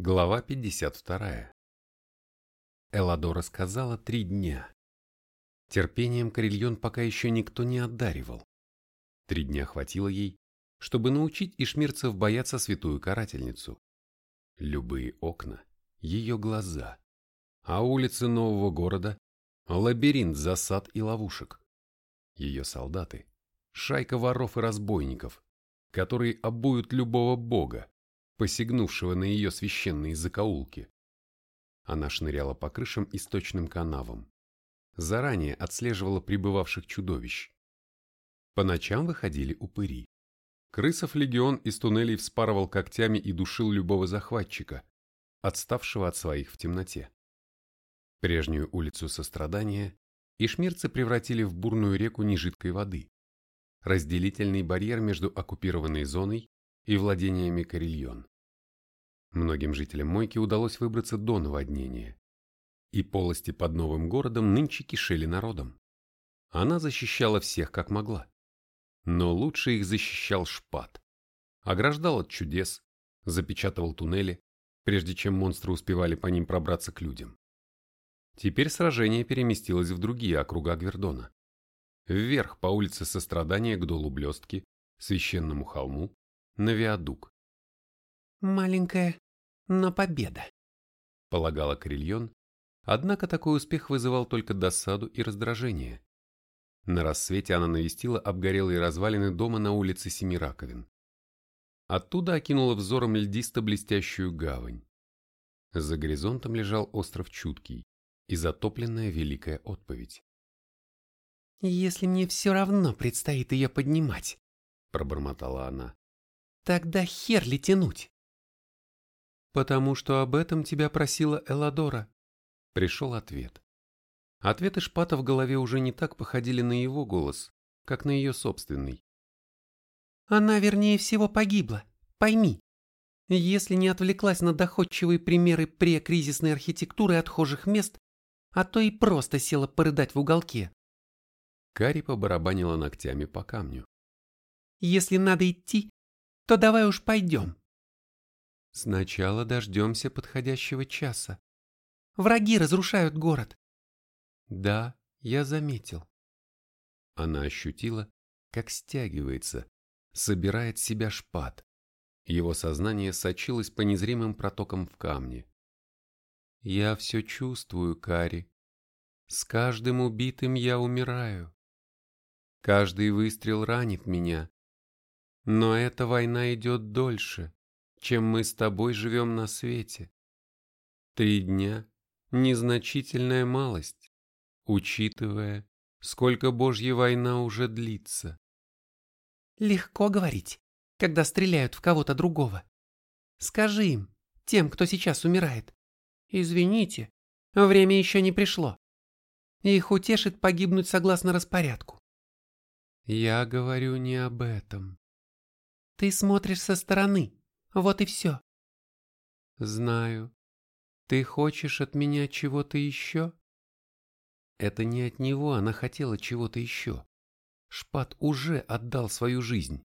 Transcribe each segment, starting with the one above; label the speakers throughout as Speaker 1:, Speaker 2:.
Speaker 1: Глава 52. Эладора сказала три дня. Терпением Карельон пока еще никто не одаривал. Три дня хватило ей, чтобы научить ишмирцев бояться святую карательницу. Любые окна, ее глаза, а улицы нового города — лабиринт засад и ловушек. Ее солдаты — шайка воров и разбойников, которые обуют любого бога, посягнувшего на ее священные закоулки. Она шныряла по крышам и канавам. Заранее отслеживала прибывавших чудовищ. По ночам выходили упыри. Крысов легион из туннелей вспарывал когтями и душил любого захватчика, отставшего от своих в темноте. Прежнюю улицу сострадания ишмирцы превратили в бурную реку нежидкой воды, разделительный барьер между оккупированной зоной и владениями Карельон. Многим жителям Мойки удалось выбраться до наводнения, и полости под новым городом нынче кишели народом. Она защищала всех как могла. Но лучше их защищал Шпат. Ограждал от чудес, запечатывал туннели, прежде чем монстры успевали по ним пробраться к людям. Теперь сражение переместилось в другие округа Гвердона. Вверх по улице Сострадания к долу Блестки, Священному холму, на Виадук.
Speaker 2: «Маленькая, но победа», —
Speaker 1: полагала Крильон, однако такой успех вызывал только досаду и раздражение. На рассвете она навестила обгорелые развалины дома на улице Семираковин. Оттуда окинула взором льдисто-блестящую гавань. За горизонтом лежал остров Чуткий и затопленная Великая Отповедь.
Speaker 2: «Если мне все равно предстоит ее поднимать», —
Speaker 1: пробормотала она, —
Speaker 2: «тогда хер ли тянуть?»
Speaker 1: «Потому что об этом тебя просила Эладора», — пришел ответ. Ответы Шпата в голове уже не так походили на его голос, как на ее собственный.
Speaker 2: «Она, вернее всего, погибла, пойми. Если не отвлеклась на доходчивые примеры прекризисной архитектуры отхожих мест, а то и просто села порыдать в уголке».
Speaker 1: Кари побарабанила ногтями по камню.
Speaker 2: «Если надо идти, то давай уж пойдем.
Speaker 1: Сначала дождемся подходящего часа.
Speaker 2: Враги разрушают город.
Speaker 1: Да, я заметил. Она ощутила, как стягивается, собирает себя шпат. Его сознание сочилось по незримым протокам в камне. Я все чувствую, Кари. С каждым убитым я умираю. Каждый выстрел ранит меня. Но эта война идет дольше чем мы с тобой живем на свете. Три дня – незначительная малость, учитывая, сколько Божья война уже длится.
Speaker 2: Легко говорить, когда стреляют в кого-то другого. Скажи им, тем, кто сейчас умирает. Извините, время еще не пришло. Их утешит погибнуть согласно распорядку.
Speaker 1: Я говорю не об этом.
Speaker 2: Ты смотришь со стороны, вот и все.
Speaker 1: Знаю. Ты хочешь от меня чего-то еще? Это не от него она хотела чего-то еще. Шпат уже отдал свою жизнь.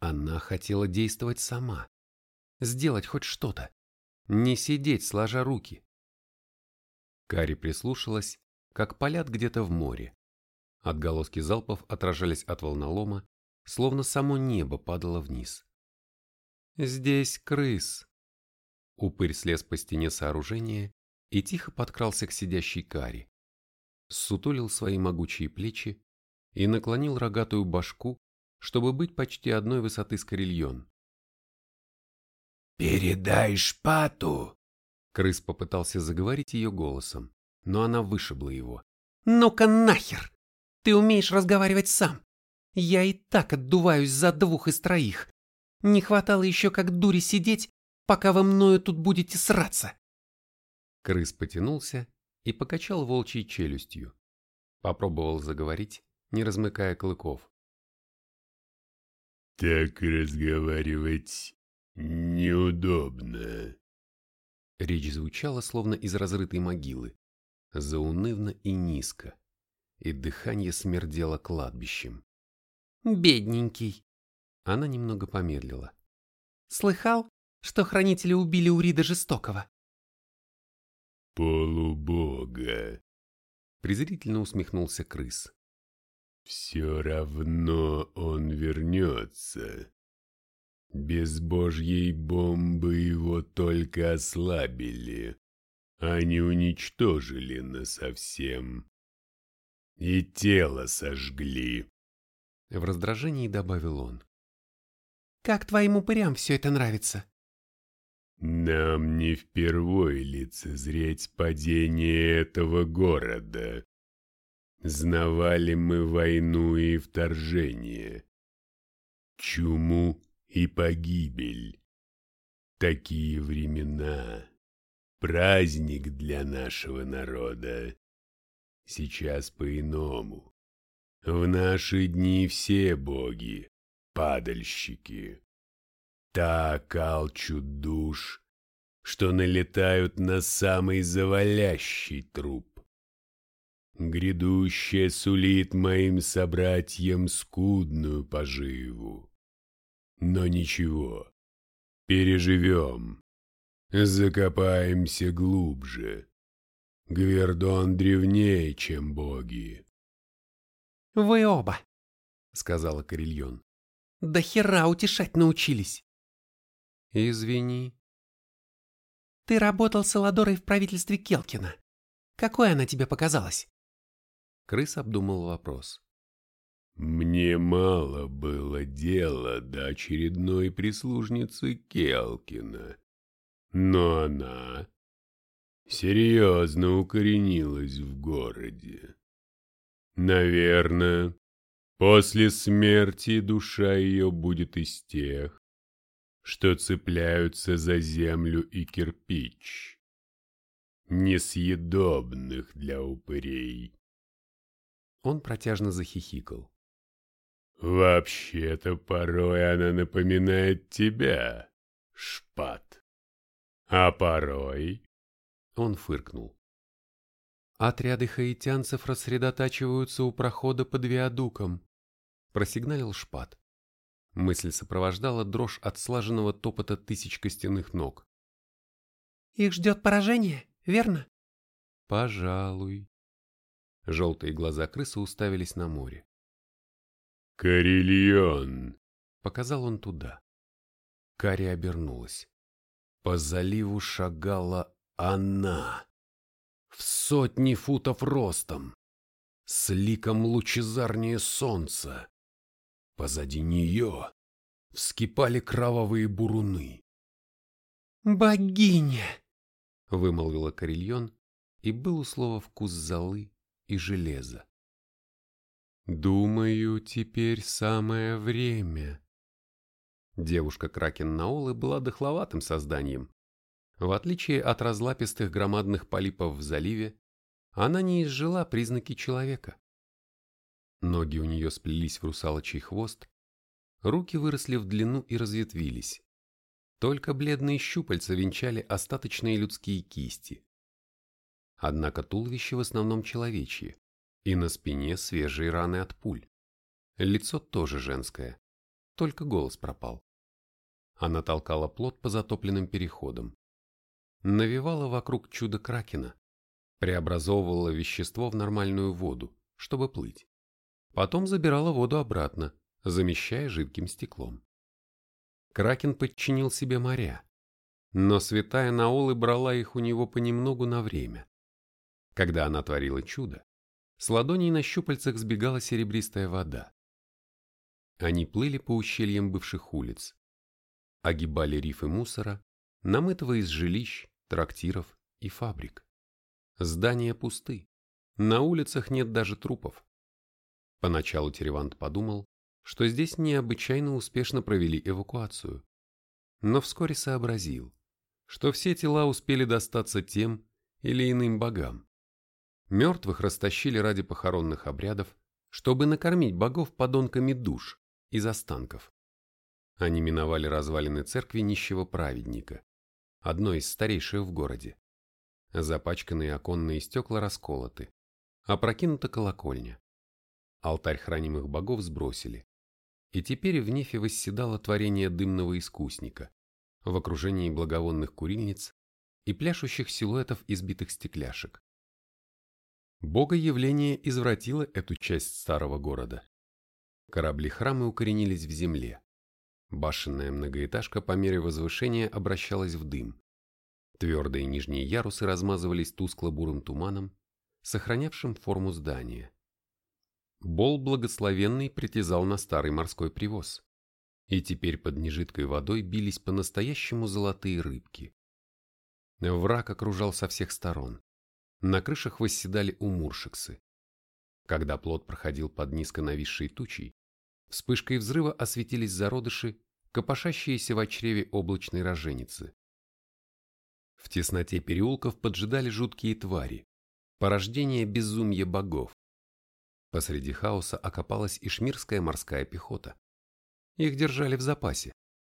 Speaker 1: Она хотела действовать сама. Сделать хоть что-то. Не сидеть, сложа руки. Кари прислушалась, как палят где-то в море. Отголоски залпов отражались от волнолома, словно само небо падало вниз. Здесь крыс. Упырь слез по стене сооружения и тихо подкрался к сидящей каре. Сутулил свои могучие плечи и наклонил рогатую башку, чтобы быть почти одной высоты с карельон.
Speaker 3: «Передай шпату!»
Speaker 2: Крыс попытался заговорить ее голосом, но она вышибла его.
Speaker 3: «Ну-ка нахер! Ты умеешь разговаривать сам!
Speaker 2: Я и так отдуваюсь за двух из троих, не хватало еще как дури сидеть, пока вы мною тут будете сраться.
Speaker 1: Крыс потянулся и покачал волчьей челюстью. Попробовал заговорить, не размыкая клыков.
Speaker 3: «Так разговаривать неудобно».
Speaker 1: Речь звучала, словно из разрытой могилы, заунывно и низко, и дыхание смердело кладбищем.
Speaker 2: «Бедненький»,
Speaker 1: она немного помедлила.
Speaker 2: «Слыхал, что хранители убили Урида Жестокого.
Speaker 4: Полубога.
Speaker 1: Презрительно усмехнулся крыс.
Speaker 4: Все равно он вернется. Без божьей бомбы его только ослабили, а не уничтожили насовсем. И тело сожгли.
Speaker 1: В раздражении добавил он.
Speaker 2: Как твоим упырям все это нравится?
Speaker 4: Нам не впервой лицезреть падение этого города. Знавали мы войну и вторжение, чуму и погибель. Такие времена — праздник для нашего народа. Сейчас по-иному. В наши дни все боги — падальщики. Так алчут душ, что налетают на самый завалящий труп. Грядущее сулит моим собратьям скудную поживу. Но ничего, переживем, закопаемся глубже. Гвердон древнее, чем боги.
Speaker 2: Вы оба, —
Speaker 1: сказала Карельон.
Speaker 2: Да хера утешать научились.
Speaker 1: Извини.
Speaker 2: Ты работал с Эладорой в правительстве Келкина. Какой она тебе показалась?
Speaker 1: Крыс обдумал вопрос.
Speaker 4: Мне мало было дела до очередной прислужницы Келкина. Но она серьезно укоренилась в городе. Наверное, после смерти душа ее будет из тех, что цепляются за землю и кирпич, несъедобных для упырей.
Speaker 1: Он протяжно захихикал.
Speaker 4: «Вообще-то порой она напоминает тебя, шпат. А порой...»
Speaker 1: Он фыркнул. Отряды хаитянцев рассредотачиваются у прохода под виадуком, просигналил шпат. Мысль сопровождала дрожь от слаженного топота тысяч костяных ног.
Speaker 2: Их ждет поражение, верно?
Speaker 1: Пожалуй. Желтые глаза крысы уставились на море.
Speaker 4: «Карельон!»
Speaker 1: — показал он туда. Кари обернулась. По заливу шагала она. В сотни футов ростом. С ликом лучезарнее солнца. Позади нее вскипали кровавые буруны.
Speaker 2: «Богиня!»
Speaker 1: — вымолвила Карельон, и был у слова вкус золы и железа. «Думаю, теперь самое время». Девушка-кракен Наолы была дохловатым созданием. В отличие от разлапистых громадных полипов в заливе, она не изжила признаки человека. Ноги у нее сплелись в русалочий хвост, руки выросли в длину и разветвились. Только бледные щупальца венчали остаточные людские кисти. Однако туловище в основном человечье, и на спине свежие раны от пуль. Лицо тоже женское, только голос пропал. Она толкала плот по затопленным переходам. Навевала вокруг чудо кракена, преобразовывала вещество в нормальную воду, чтобы плыть. Потом забирала воду обратно, замещая жидким стеклом. Кракен подчинил себе моря, но святая Наолы брала их у него понемногу на время. Когда она творила чудо, с ладоней на щупальцах сбегала серебристая вода. Они плыли по ущельям бывших улиц, огибали рифы мусора, намытого из жилищ, трактиров и фабрик. Здания пусты, на улицах нет даже трупов. Поначалу Теревант подумал, что здесь необычайно успешно провели эвакуацию, но вскоре сообразил, что все тела успели достаться тем или иным богам. Мертвых растащили ради похоронных обрядов, чтобы накормить богов подонками душ из останков. Они миновали развалины церкви нищего праведника, одной из старейших в городе. Запачканные оконные стекла расколоты, опрокинута колокольня. Алтарь хранимых богов сбросили, и теперь в нефе восседало творение дымного искусника, в окружении благовонных курильниц и пляшущих силуэтов избитых стекляшек. Богоявление извратило эту часть старого города. Корабли-храмы укоренились в земле. Башенная многоэтажка по мере возвышения обращалась в дым. Твердые нижние ярусы размазывались тускло-бурым туманом, сохранявшим форму здания. Бол благословенный притязал на старый морской привоз, и теперь под нежидкой водой бились по-настоящему золотые рыбки. Враг окружал со всех сторон. На крышах восседали умуршиксы. Когда плод проходил под низко нависшей тучей, вспышкой взрыва осветились зародыши, копошащиеся в чреве облачной роженицы. В тесноте переулков поджидали жуткие твари, порождение безумья богов. Посреди хаоса окопалась ишмирская морская пехота. Их держали в запасе,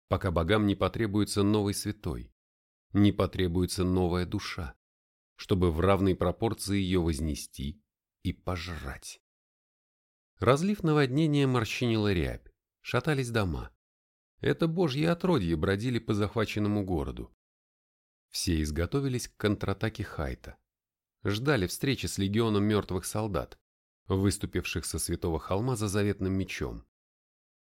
Speaker 1: пока богам не потребуется новый святой, не потребуется новая душа, чтобы в равной пропорции ее вознести и пожрать. Разлив наводнения морщинила рябь, шатались дома. Это божьи отродье бродили по захваченному городу. Все изготовились к контратаке Хайта. Ждали встречи с легионом мертвых солдат, выступивших со святого холма за заветным мечом.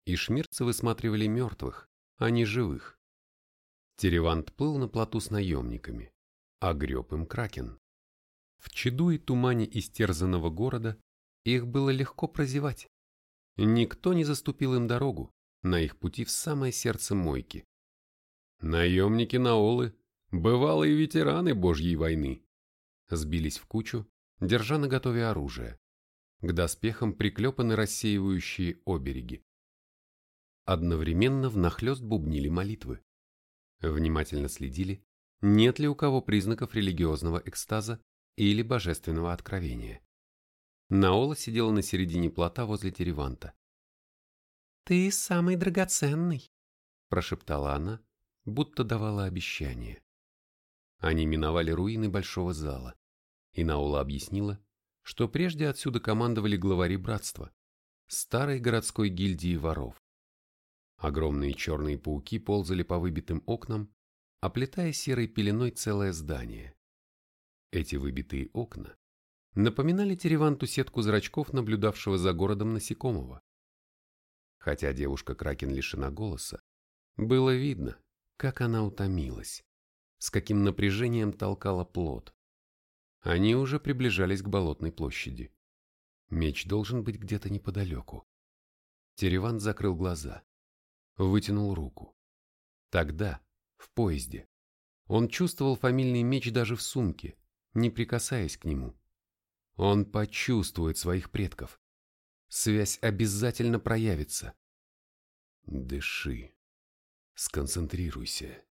Speaker 1: И шмирцы высматривали мертвых, а не живых. Теревант плыл на плоту с наемниками, а греб им кракен. В чаду и тумане истерзанного города их было легко прозевать. Никто не заступил им дорогу на их пути в самое сердце мойки. Наемники Наолы, бывалые ветераны Божьей войны, сбились в кучу, держа наготове оружие. К доспехам приклепаны рассеивающие обереги. Одновременно внахлёст бубнили молитвы. Внимательно следили, нет ли у кого признаков религиозного экстаза или божественного откровения. Наола сидела на середине плота возле Тереванта.
Speaker 2: «Ты самый драгоценный», – прошептала она, будто давала обещание. Они миновали руины большого зала, и Наола объяснила, что прежде отсюда командовали главари братства, старой городской гильдии воров. Огромные черные пауки ползали по выбитым окнам, оплетая серой пеленой целое здание. Эти выбитые окна напоминали Тереванту сетку зрачков, наблюдавшего за городом насекомого. Хотя девушка-кракен лишена голоса, было видно, как она утомилась, с каким напряжением толкала плод. Они уже приближались к болотной площади. Меч должен быть где-то неподалеку. Теревант закрыл глаза вытянул руку. Тогда, в поезде, он чувствовал фамильный меч даже в сумке, не прикасаясь к нему. Он почувствует своих предков. Связь обязательно проявится. Дыши. Сконцентрируйся.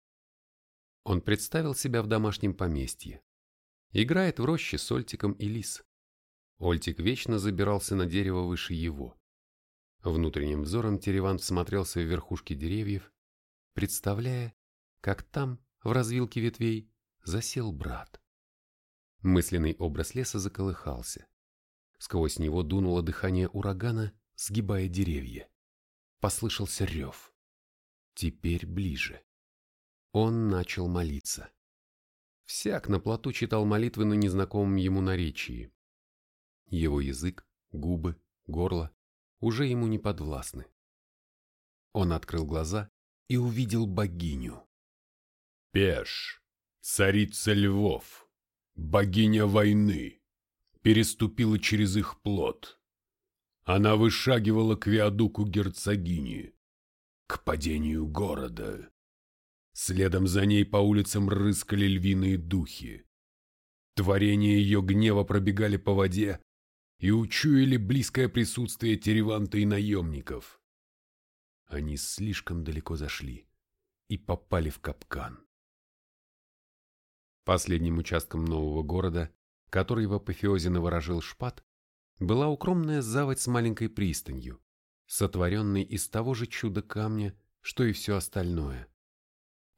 Speaker 2: Он представил себя в домашнем поместье. Играет в роще с Ольтиком и Лис. Ольтик вечно забирался на дерево выше его. Внутренним взором Тереван всмотрелся в верхушки деревьев, представляя, как там, в развилке ветвей, засел брат. Мысленный образ леса заколыхался. Сквозь него дунуло дыхание урагана, сгибая деревья. Послышался рев. Теперь ближе. Он начал молиться. Всяк на плоту читал молитвы на незнакомом ему наречии. Его язык, губы, горло уже ему не подвластны. Он открыл глаза и увидел богиню.
Speaker 4: Пеш, царица львов, богиня войны, переступила через их плод. Она вышагивала к виадуку герцогини, к падению города. Следом за ней по улицам рыскали львиные духи. Творения ее гнева пробегали по воде, и учуяли близкое присутствие Тереванта и наемников. Они слишком далеко зашли и попали в капкан.
Speaker 1: Последним участком нового города, который в апофеозе наворожил шпат, была укромная заводь с маленькой пристанью, сотворенной из того же чуда камня, что и все остальное.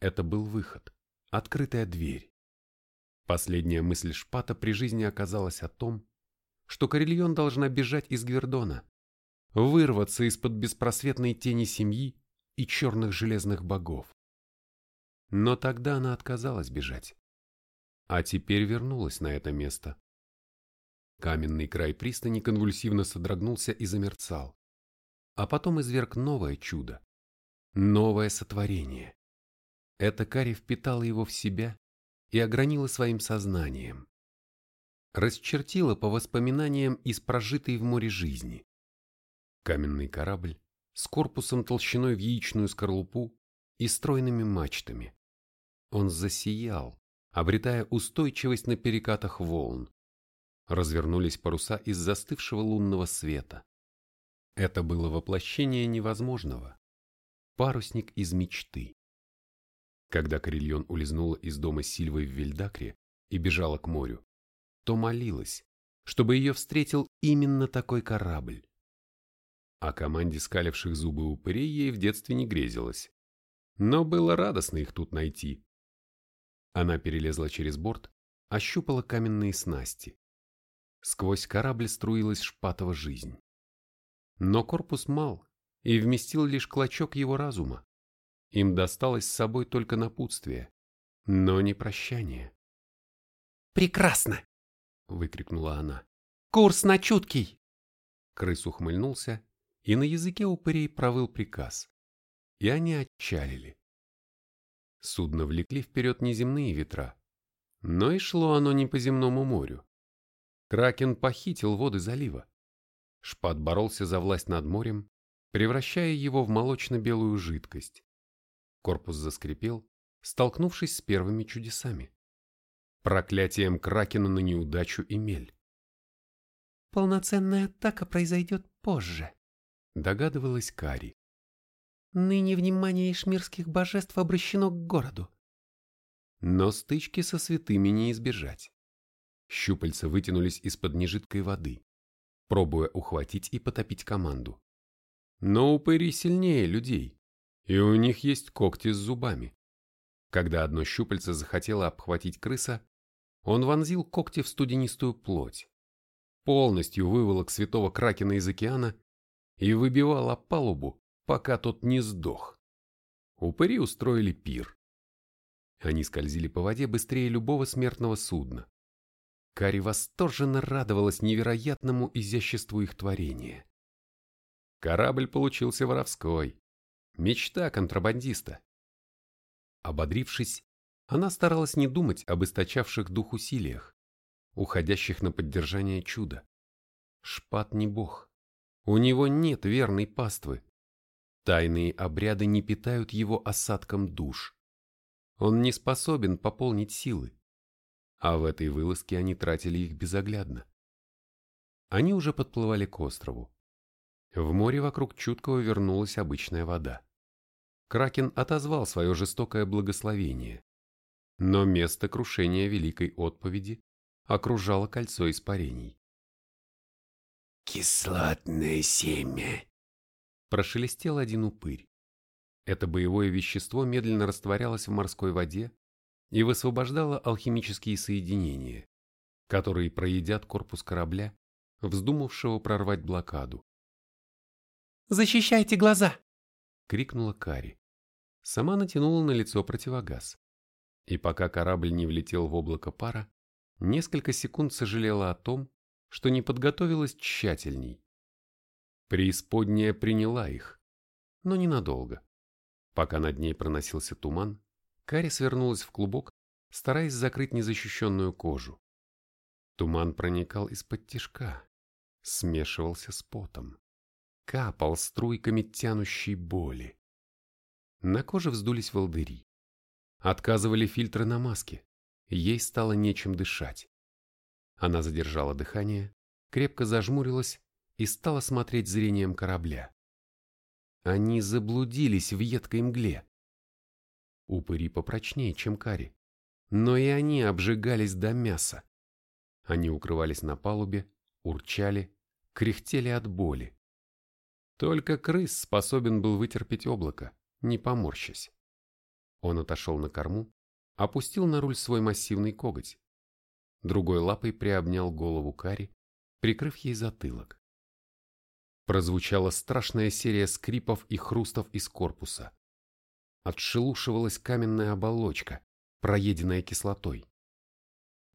Speaker 1: Это был выход, открытая дверь. Последняя мысль шпата при жизни оказалась о том, что Карельон должна бежать из Гвердона, вырваться из-под беспросветной тени семьи и черных железных богов. Но тогда она отказалась бежать. А теперь вернулась на это место. Каменный край пристани конвульсивно содрогнулся и замерцал. А потом изверг новое чудо. Новое сотворение. Эта Кари впитала его в себя и огранила своим сознанием. Расчертила по воспоминаниям из прожитой в море жизни. Каменный корабль с корпусом толщиной в яичную скорлупу и стройными мачтами. Он засиял, обретая устойчивость на перекатах волн. Развернулись паруса из застывшего лунного света. Это было воплощение невозможного. Парусник из мечты. Когда Карельон улизнула из дома Сильвы в Вильдакре и бежала к морю, то молилась, чтобы ее встретил именно такой корабль. О команде скаливших зубы упырей ей в детстве не грезилось. Но было радостно их тут найти. Она перелезла через борт, ощупала каменные снасти. Сквозь корабль струилась шпатова жизнь. Но корпус мал и вместил лишь клочок его разума. Им досталось с собой только напутствие, но не прощание.
Speaker 3: «Прекрасно!» — выкрикнула она. «Курс на чуткий!»
Speaker 1: Крыс ухмыльнулся, и на языке упырей провыл приказ. И они отчалили. Судно влекли вперед неземные ветра, но и шло оно не по земному морю. Кракен похитил воды залива. Шпат боролся за власть над морем, превращая его в молочно-белую жидкость. Корпус заскрипел, столкнувшись с первыми чудесами. Проклятием Кракена на неудачу и мель.
Speaker 3: «Полноценная атака произойдет позже», —
Speaker 1: догадывалась Кари.
Speaker 3: «Ныне внимание ишмирских божеств обращено к городу».
Speaker 1: Но стычки со святыми не избежать. Щупальца вытянулись из-под нежидкой воды, пробуя ухватить и потопить команду. Но упыри сильнее людей и у них есть когти с зубами. Когда одно щупальце захотело обхватить крыса, он вонзил когти в студенистую плоть, полностью выволок святого кракена из океана и выбивал палубу, пока тот не сдох. Упыри устроили пир. Они скользили по воде быстрее любого смертного судна. Кари восторженно радовалась невероятному изяществу их творения. Корабль получился воровской, Мечта контрабандиста. Ободрившись, она старалась не думать об источавших дух усилиях, уходящих на поддержание чуда. Шпат не бог. У него нет верной паствы. Тайные обряды не питают его осадком душ. Он не способен пополнить силы. А в этой вылазке они тратили их безоглядно. Они уже подплывали к острову. В море вокруг чуткого вернулась обычная вода. Кракен отозвал свое жестокое благословение. Но место крушения Великой Отповеди окружало кольцо испарений.
Speaker 5: «Кислотное семя!»
Speaker 1: Прошелестел один упырь. Это боевое вещество медленно растворялось в морской воде и высвобождало алхимические соединения, которые проедят корпус корабля, вздумавшего прорвать блокаду.
Speaker 3: Защищайте глаза!»
Speaker 1: — крикнула Кари. Сама натянула на лицо противогаз. И пока корабль не влетел в облако пара, несколько секунд сожалела о том, что не подготовилась тщательней. Преисподняя приняла их, но ненадолго. Пока над ней проносился туман, Кари свернулась в клубок, стараясь закрыть незащищенную кожу. Туман проникал из-под тишка, смешивался с потом капал струйками тянущей боли. На коже вздулись волдыри. Отказывали фильтры на маске. Ей стало нечем дышать. Она задержала дыхание, крепко зажмурилась и стала смотреть зрением корабля. Они заблудились в едкой мгле. Упыри попрочнее, чем кари, но и они обжигались до мяса. Они укрывались на палубе, урчали, кряхтели от боли. Только крыс способен был вытерпеть облако, не поморщась. Он отошел на корму, опустил на руль свой массивный коготь. Другой лапой приобнял голову Кари, прикрыв ей затылок. Прозвучала страшная серия скрипов и хрустов из корпуса. отшелушивалась каменная оболочка, проеденная кислотой.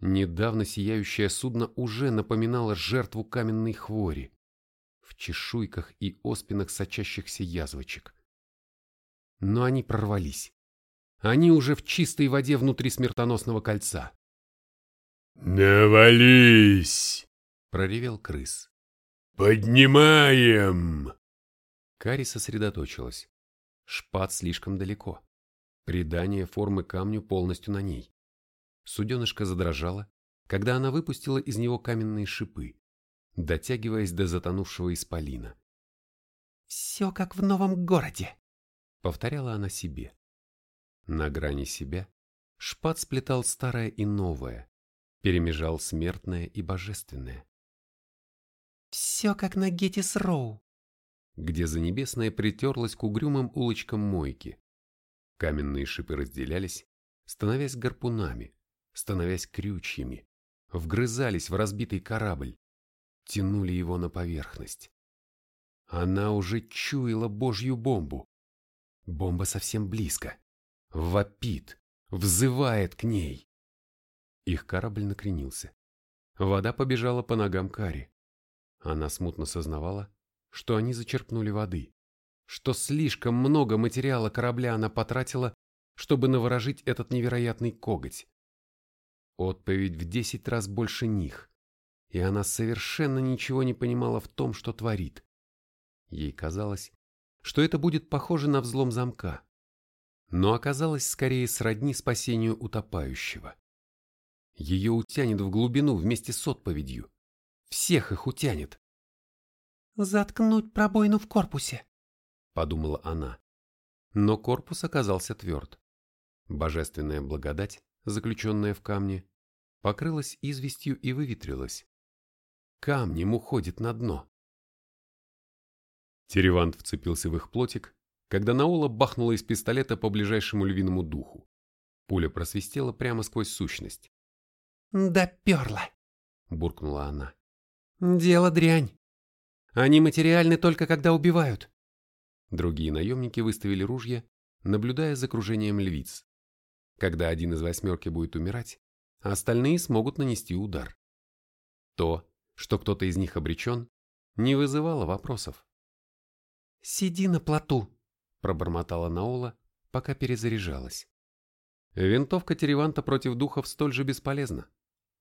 Speaker 1: Недавно сияющее судно уже напоминало жертву каменной хвори в чешуйках и оспинах сочащихся язвочек. Но они прорвались. Они уже в чистой воде внутри смертоносного кольца.
Speaker 4: «Навались!»
Speaker 1: — проревел крыс.
Speaker 4: «Поднимаем!»
Speaker 1: Кари сосредоточилась. Шпат слишком далеко. Придание формы камню полностью на ней. Суденышко задрожало, когда она выпустила из него каменные шипы, дотягиваясь до затонувшего исполина.
Speaker 3: «Все как в новом городе», —
Speaker 1: повторяла она себе. На грани себя Шпат сплетал старое и новое, перемежал смертное и божественное.
Speaker 3: «Все как на Гетис Роу»,
Speaker 1: где Занебесная притерлась к угрюмым улочкам мойки. Каменные шипы разделялись, становясь гарпунами, становясь крючьями, вгрызались в разбитый корабль, тянули его на поверхность. Она уже чуяла божью бомбу. Бомба совсем близко. Вопит, взывает к ней. Их корабль накренился. Вода побежала по ногам Кари. Она смутно сознавала, что они зачерпнули воды, что слишком много материала корабля она потратила, чтобы наворожить этот невероятный коготь. Отповедь в десять раз больше них, и она совершенно ничего не понимала в том, что творит. Ей казалось, что это будет похоже на взлом замка, но оказалось скорее сродни спасению утопающего. Ее утянет в глубину вместе с отповедью. Всех их утянет.
Speaker 3: «Заткнуть пробоину в корпусе», —
Speaker 1: подумала она. Но корпус оказался тверд. Божественная благодать, заключенная в камне, покрылась известью и выветрилась. Камнем уходит на дно. Теревант вцепился в их плотик, когда Наола бахнула из пистолета по ближайшему львиному духу. Пуля просвистела прямо сквозь сущность.
Speaker 3: «Доперла!»
Speaker 1: – буркнула она.
Speaker 3: «Дело дрянь. Они материальны только когда убивают».
Speaker 1: Другие наемники выставили ружья, наблюдая за кружением львиц. Когда один из восьмерки будет умирать, остальные смогут нанести удар. То, что кто-то из них обречен, не вызывало вопросов.
Speaker 3: «Сиди на плоту», –
Speaker 1: пробормотала Наола, пока перезаряжалась. Винтовка Тереванта против духов столь же бесполезна.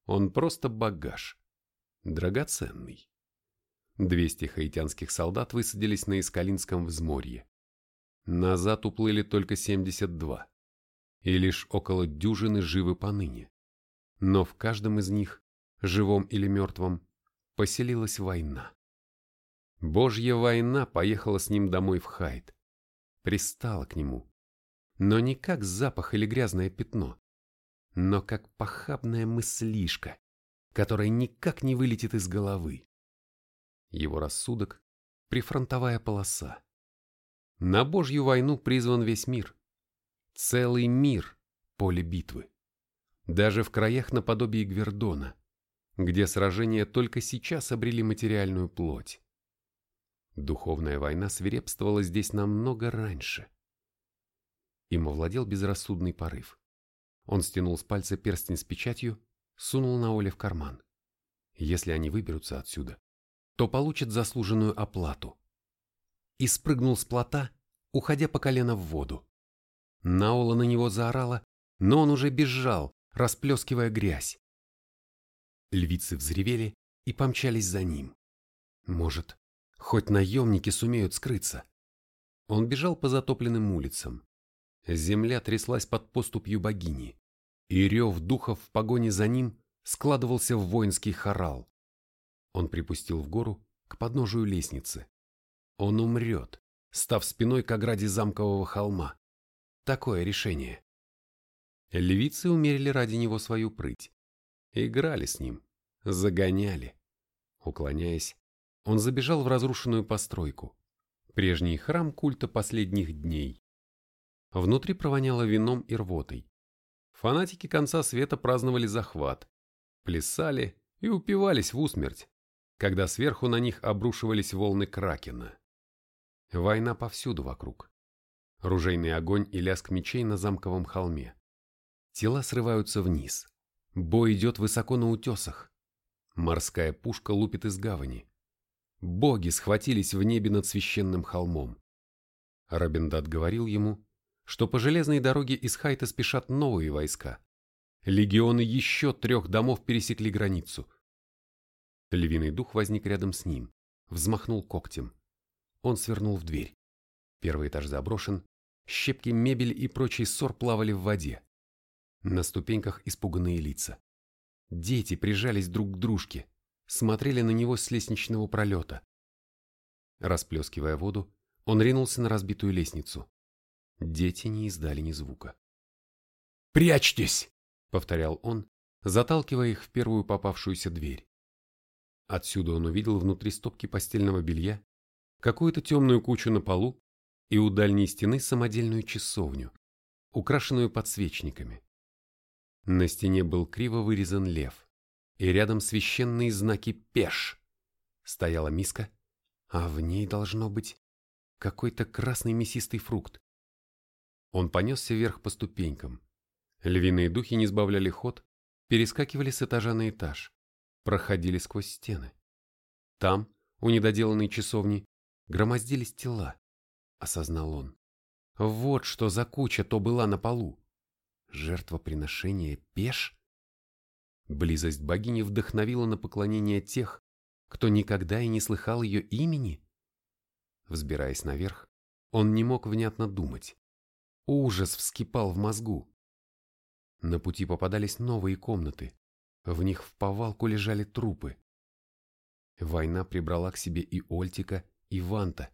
Speaker 1: Он просто багаж. Драгоценный. Двести хаитянских солдат высадились на Искалинском взморье. Назад уплыли только 72. И лишь около дюжины живы поныне. Но в каждом из них, живом или мертвом, поселилась война. Божья война поехала с ним домой в Хайт. Пристала к нему. Но не как запах или грязное пятно, но как похабная мыслишка, которая никак не вылетит из головы. Его рассудок – прифронтовая полоса. На Божью войну призван весь мир. Целый мир – поле битвы. Даже в краях наподобие Гвердона, где сражения только сейчас обрели материальную плоть. Духовная война свирепствовала здесь намного раньше. Им овладел безрассудный порыв. Он стянул с пальца перстень с печатью, сунул на Оле в карман. Если они выберутся отсюда, то получат заслуженную оплату. И спрыгнул с плота, уходя по колено в воду. Наула на него заорала, но он уже бежал, расплескивая грязь. Львицы взревели и помчались за ним. Может, хоть наемники сумеют скрыться. Он бежал по затопленным улицам, Земля тряслась под поступью богини, и рев духов в погоне за ним складывался в воинский хорал. Он припустил в гору к подножию лестницы. Он умрет, став спиной к ограде замкового холма. Такое решение. Львицы умерили ради него свою прыть. Играли с ним, загоняли. Уклоняясь, он забежал в разрушенную постройку. Прежний храм культа последних дней. Внутри провоняло вином и рвотой. Фанатики конца света праздновали захват, плясали и упивались в усмерть, когда сверху на них обрушивались волны Кракена. Война повсюду вокруг. Ружейный огонь и лязг мечей на замковом холме. Тела срываются вниз. Бой идет высоко на утесах. Морская пушка лупит из гавани. Боги схватились в небе над священным холмом. Рабиндат говорил ему, что по железной дороге из Хайта спешат новые войска. Легионы еще трех домов пересекли границу. Львиный дух возник рядом с ним, взмахнул когтем. Он свернул в дверь. Первый этаж заброшен, щепки мебель и прочий ссор плавали в воде. На ступеньках испуганные лица. Дети прижались друг к дружке, смотрели на него с лестничного пролета. Расплескивая воду, он ринулся на разбитую лестницу. Дети не издали ни звука.
Speaker 5: «Прячьтесь!»
Speaker 1: — повторял он, заталкивая их в первую попавшуюся дверь. Отсюда он увидел внутри стопки постельного белья какую-то темную кучу на полу и у дальней стены самодельную часовню, украшенную подсвечниками. На стене был криво вырезан лев, и рядом священные знаки «Пеш». Стояла миска, а в ней должно быть какой-то красный мясистый фрукт. Он понесся вверх по ступенькам. Львиные духи не сбавляли ход, перескакивали с этажа на этаж, проходили сквозь стены. Там, у недоделанной часовни, громоздились тела, осознал он. Вот что за куча то была на полу. Жертвоприношение пеш? Близость богини вдохновила на поклонение тех, кто никогда и не слыхал ее имени. Взбираясь наверх, он не мог внятно думать. Ужас вскипал в мозгу. На пути попадались новые комнаты. В них в повалку лежали трупы. Война прибрала к себе и Ольтика, и Ванта.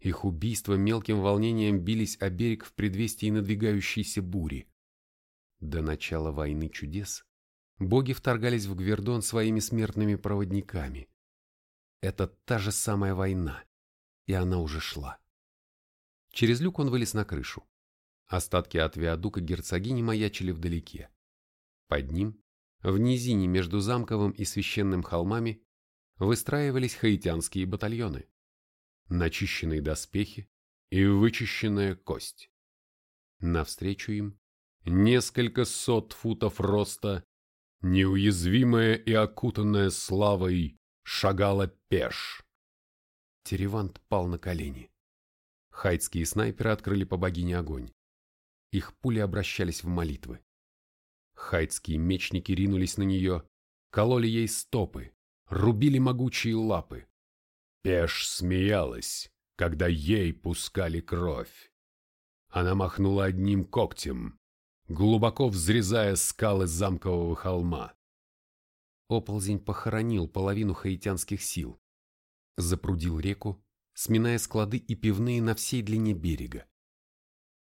Speaker 1: Их убийства мелким волнением бились о берег в предвестии надвигающейся бури. До начала войны чудес боги вторгались в Гвердон своими смертными проводниками. Это та же самая война, и она уже шла. Через люк он вылез на крышу. Остатки от виадука герцогини маячили вдалеке. Под ним, в низине между замковым и священным холмами, выстраивались хаитянские батальоны начищенные доспехи и вычищенная кость. Навстречу им несколько сот футов роста, неуязвимая и окутанная славой, шагала пеш. Теревант пал на колени. Хайтские снайперы открыли по богине огонь. Их пули обращались в молитвы. Хайтские мечники ринулись на нее, кололи ей стопы, рубили могучие лапы. Пеш смеялась, когда ей пускали кровь. Она махнула одним когтем, глубоко взрезая скалы замкового холма. Оползень похоронил половину хаитянских сил, запрудил реку, сминая склады и пивные на всей длине берега.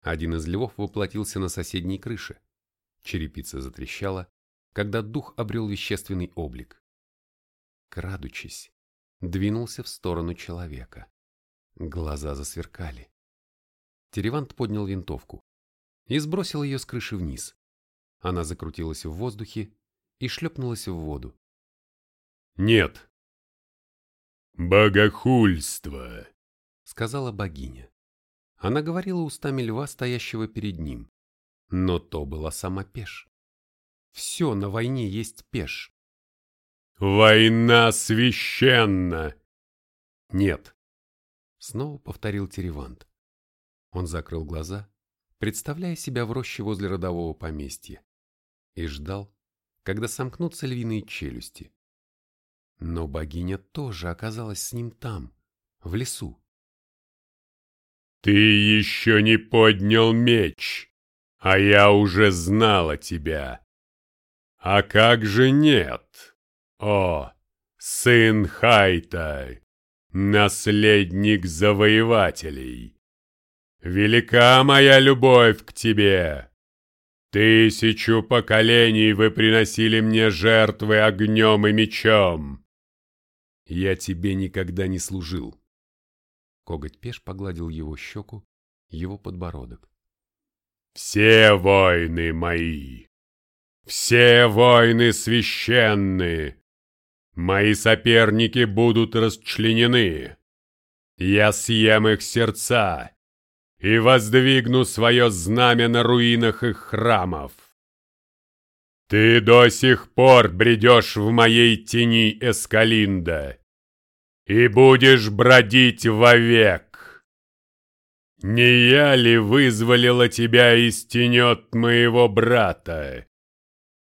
Speaker 1: Один из львов воплотился на соседней крыше. Черепица затрещала, когда дух обрел вещественный облик. Крадучись, двинулся в сторону человека. Глаза засверкали. Теревант поднял винтовку и сбросил ее с крыши вниз. Она закрутилась в воздухе и шлепнулась в воду.
Speaker 4: «Нет!» «Богохульство!»
Speaker 1: — сказала богиня. Она говорила устами льва, стоящего перед ним. Но то была сама Пеш. Все на войне есть Пеш.
Speaker 4: «Война священна!»
Speaker 1: «Нет!» Снова повторил Теревант. Он закрыл глаза, представляя себя в роще возле родового поместья, и ждал, когда сомкнутся львиные челюсти. Но богиня тоже оказалась с ним там, в лесу.
Speaker 4: «Ты еще не поднял меч, а я уже знала тебя. А как же нет?» О, сын Хайта, наследник завоевателей! Велика моя любовь к тебе! Тысячу поколений вы приносили мне жертвы огнем и мечом.
Speaker 1: Я тебе никогда не служил. Коготь Пеш погладил его щеку, его подбородок.
Speaker 4: Все войны мои, все войны священные, Мои соперники будут расчленены. Я съем их сердца. И воздвигну свое знамя на руинах их храмов. Ты до сих пор бредешь в моей тени Эскалинда и будешь бродить вовек. Не я ли вызволила тебя из тенет моего брата,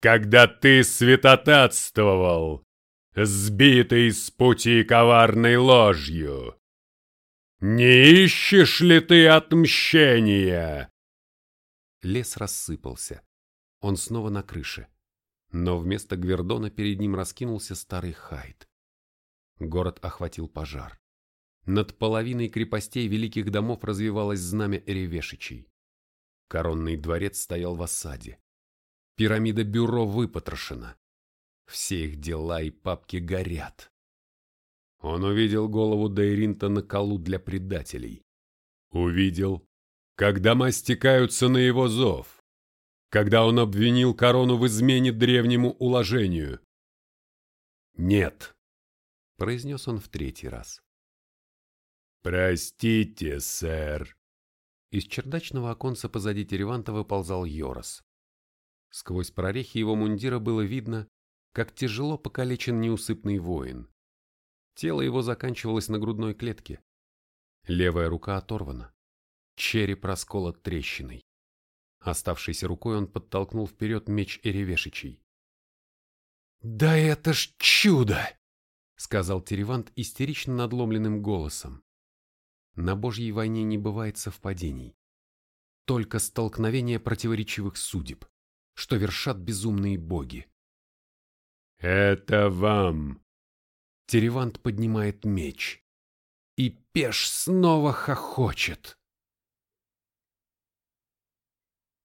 Speaker 4: когда ты святотатствовал, сбитый с пути коварной ложью? Не ищешь ли ты отмщения?
Speaker 1: Лес рассыпался. Он снова на крыше. Но вместо Гвердона перед ним раскинулся старый Хайд. Город охватил пожар. Над половиной крепостей великих домов развивалось знамя Эревешичей. Коронный дворец стоял в осаде. Пирамида бюро выпотрошена. Все их дела и папки горят. Он увидел голову Дейринта на колу для предателей. Увидел, как дома стекаются на его зов, когда он обвинил корону в измене древнему уложению. «Нет», — произнес он в третий раз.
Speaker 4: «Простите, сэр».
Speaker 1: Из чердачного оконца позади Тереванта выползал Йорос. Сквозь прорехи его мундира было видно, как тяжело покалечен неусыпный воин. Тело его заканчивалось на грудной клетке. Левая рука оторвана. Череп расколот трещиной. Оставшейся рукой он подтолкнул вперед меч Эревешичей.
Speaker 5: «Да это ж чудо!»
Speaker 1: — сказал Теревант истерично надломленным голосом. На Божьей войне не бывает совпадений. Только столкновение противоречивых судеб, что вершат безумные боги.
Speaker 4: «Это вам!»
Speaker 1: Теревант поднимает меч. И Пеш снова хохочет.